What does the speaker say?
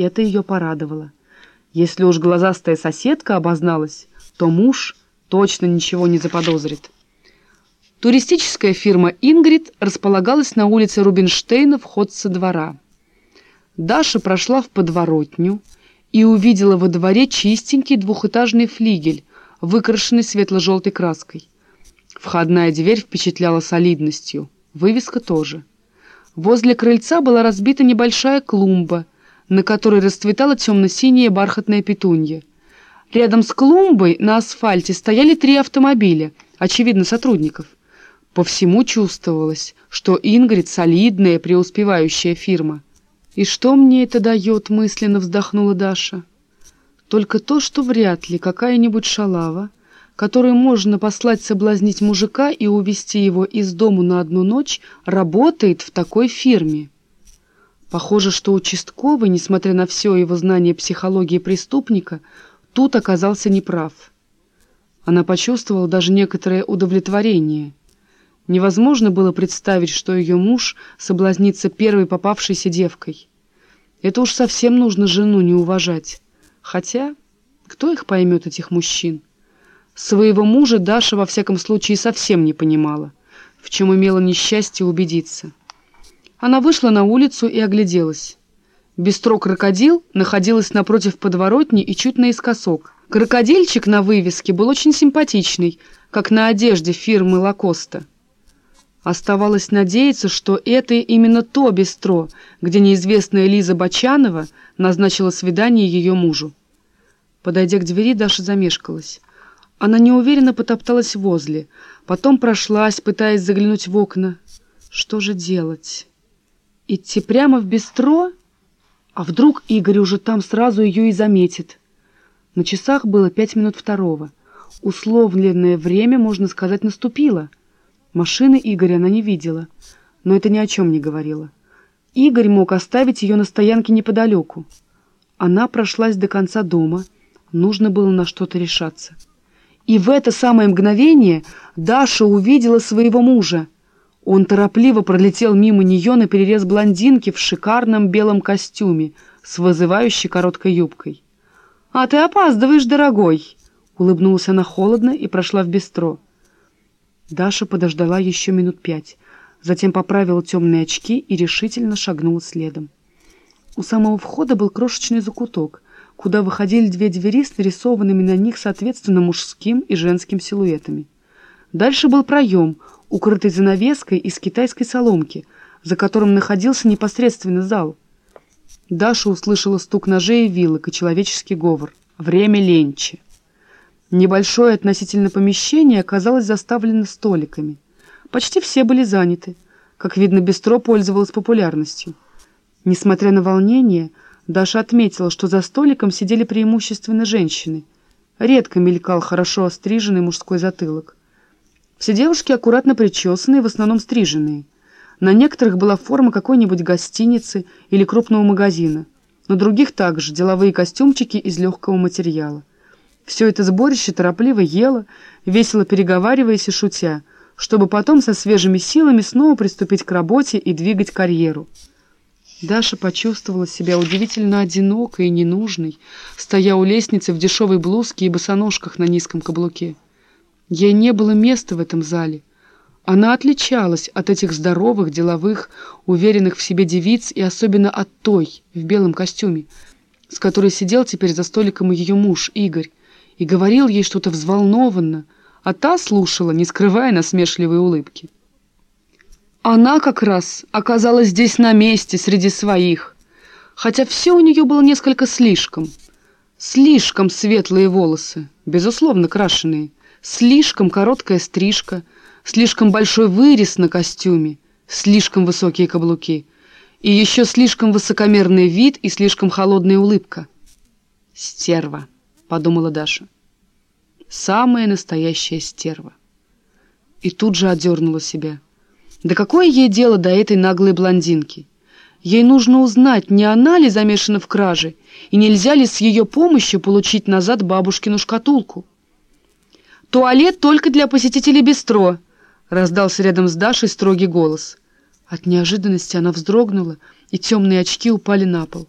и это ее порадовало. Если уж глазастая соседка обозналась, то муж точно ничего не заподозрит. Туристическая фирма «Ингрид» располагалась на улице Рубинштейна вход со двора. Даша прошла в подворотню и увидела во дворе чистенький двухэтажный флигель, выкрашенный светло-желтой краской. Входная дверь впечатляла солидностью, вывеска тоже. Возле крыльца была разбита небольшая клумба, на которой расцветала темно-синяя бархатная петунья. Рядом с клумбой на асфальте стояли три автомобиля, очевидно, сотрудников. По всему чувствовалось, что Ингрид — солидная, преуспевающая фирма. «И что мне это дает?» — мысленно вздохнула Даша. «Только то, что вряд ли какая-нибудь шалава, которую можно послать соблазнить мужика и увести его из дому на одну ночь, работает в такой фирме». Похоже, что участковый, несмотря на все его знание психологии преступника, тут оказался неправ. Она почувствовала даже некоторое удовлетворение. Невозможно было представить, что ее муж соблазнится первой попавшейся девкой. Это уж совсем нужно жену не уважать. Хотя, кто их поймет, этих мужчин? Своего мужа Даша, во всяком случае, совсем не понимала, в чем имела несчастье убедиться. Она вышла на улицу и огляделась. Бистро «Крокодил» находилось напротив подворотни и чуть наискосок. Крокодильчик на вывеске был очень симпатичный, как на одежде фирмы «Лакоста». Оставалось надеяться, что это именно то бистро, где неизвестная Лиза Бочанова назначила свидание ее мужу. Подойдя к двери, Даша замешкалась. Она неуверенно потопталась возле, потом прошлась, пытаясь заглянуть в окна. Что же делать? Идти прямо в бистро? А вдруг Игорь уже там сразу ее и заметит? На часах было пять минут второго. Условленное время, можно сказать, наступило. Машины Игоря она не видела, но это ни о чем не говорило. Игорь мог оставить ее на стоянке неподалеку. Она прошлась до конца дома, нужно было на что-то решаться. И в это самое мгновение Даша увидела своего мужа. Он торопливо пролетел мимо нее на перерез блондинки в шикарном белом костюме с вызывающей короткой юбкой. «А ты опаздываешь, дорогой!» Улыбнулась она холодно и прошла в бистро. Даша подождала еще минут пять, затем поправила темные очки и решительно шагнула следом. У самого входа был крошечный закуток, куда выходили две двери с нарисованными на них соответственно мужским и женским силуэтами. Дальше был проем, укрытый занавеской из китайской соломки, за которым находился непосредственно зал. Даша услышала стук ножей и вилок и человеческий говор. Время ленчи. Небольшое относительно помещение оказалось заставлено столиками. Почти все были заняты. Как видно, бистро пользовалось популярностью. Несмотря на волнение, Даша отметила, что за столиком сидели преимущественно женщины. Редко мелькал хорошо остриженный мужской затылок. Все девушки аккуратно причесанные, в основном стриженные. На некоторых была форма какой-нибудь гостиницы или крупного магазина. На других также деловые костюмчики из легкого материала. Все это сборище торопливо ело, весело переговариваясь и шутя, чтобы потом со свежими силами снова приступить к работе и двигать карьеру. Даша почувствовала себя удивительно одинокой и ненужной, стоя у лестницы в дешевой блузке и босоножках на низком каблуке. Ей не было места в этом зале. Она отличалась от этих здоровых, деловых, уверенных в себе девиц и особенно от той, в белом костюме, с которой сидел теперь за столиком ее муж, Игорь, и говорил ей что-то взволнованно, а та слушала, не скрывая насмешливой улыбки. Она как раз оказалась здесь на месте, среди своих, хотя все у нее было несколько слишком. Слишком светлые волосы, безусловно крашеные, Слишком короткая стрижка, слишком большой вырез на костюме, слишком высокие каблуки и еще слишком высокомерный вид и слишком холодная улыбка. «Стерва», — подумала Даша. «Самая настоящая стерва». И тут же одернула себя. Да какое ей дело до этой наглой блондинки? Ей нужно узнать, не она ли замешана в краже, и нельзя ли с ее помощью получить назад бабушкину шкатулку. «Туалет только для посетителей бистро!» — раздался рядом с Дашей строгий голос. От неожиданности она вздрогнула, и темные очки упали на пол.